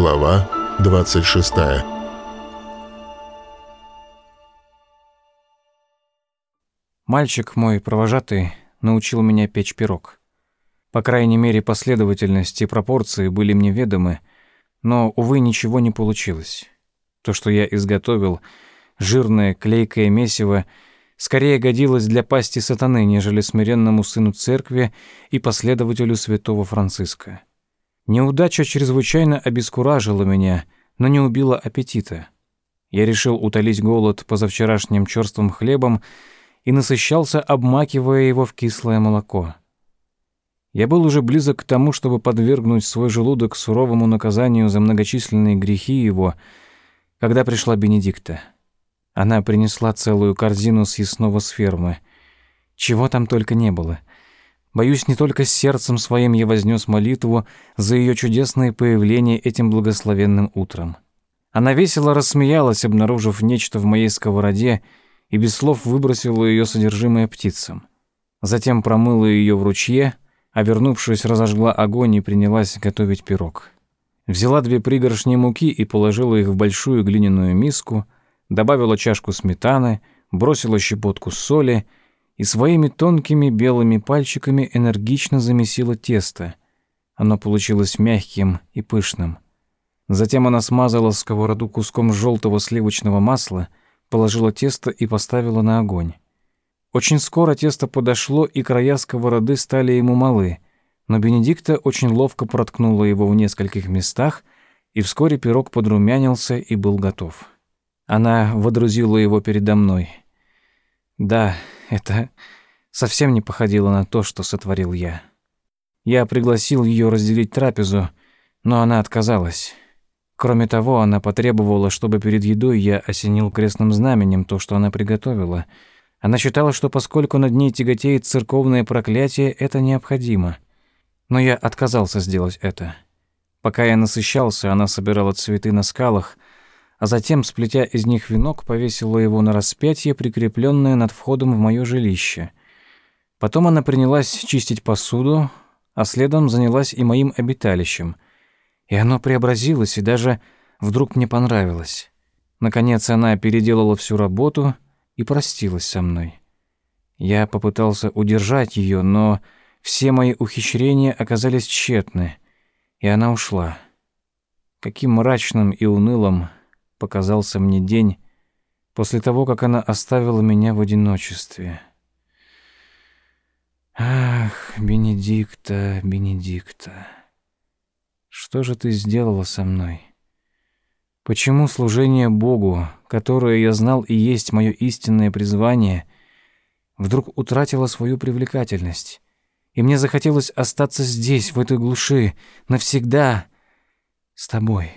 Глава 26 Мальчик мой, провожатый, научил меня печь пирог. По крайней мере, последовательность и пропорции были мне ведомы, но, увы, ничего не получилось. То, что я изготовил, жирное клейкое месиво, скорее годилось для пасти сатаны, нежели смиренному сыну церкви и последователю святого Франциска. Неудача чрезвычайно обескуражила меня, но не убила аппетита. Я решил утолить голод позавчерашним черствым хлебом и насыщался, обмакивая его в кислое молоко. Я был уже близок к тому, чтобы подвергнуть свой желудок суровому наказанию за многочисленные грехи его, когда пришла Бенедикта. Она принесла целую корзину съестного с фермы. Чего там только не было — Боюсь, не только сердцем своим я вознес молитву за ее чудесное появление этим благословенным утром. Она весело рассмеялась, обнаружив нечто в моей сковороде, и без слов выбросила ее содержимое птицам. Затем промыла ее в ручье, а вернувшись, разожгла огонь и принялась готовить пирог. Взяла две пригоршни муки и положила их в большую глиняную миску, добавила чашку сметаны, бросила щепотку соли — и своими тонкими белыми пальчиками энергично замесила тесто. Оно получилось мягким и пышным. Затем она смазала сковороду куском желтого сливочного масла, положила тесто и поставила на огонь. Очень скоро тесто подошло, и края сковороды стали ему малы, но Бенедикта очень ловко проткнула его в нескольких местах, и вскоре пирог подрумянился и был готов. Она водрузила его передо мной. Да, это совсем не походило на то, что сотворил я. Я пригласил ее разделить трапезу, но она отказалась. Кроме того, она потребовала, чтобы перед едой я осенил крестным знаменем то, что она приготовила. Она считала, что поскольку над ней тяготеет церковное проклятие, это необходимо. Но я отказался сделать это. Пока я насыщался, она собирала цветы на скалах — а затем, сплетя из них венок, повесила его на распятие, прикрепленное над входом в мое жилище. Потом она принялась чистить посуду, а следом занялась и моим обиталищем. И оно преобразилось, и даже вдруг мне понравилось. Наконец она переделала всю работу и простилась со мной. Я попытался удержать ее, но все мои ухищрения оказались тщетны, и она ушла. Каким мрачным и унылым показался мне день после того, как она оставила меня в одиночестве. Ах, Бенедикта, Бенедикта, что же ты сделала со мной? Почему служение Богу, которое я знал и есть мое истинное призвание, вдруг утратило свою привлекательность? И мне захотелось остаться здесь, в этой глуши, навсегда с тобой.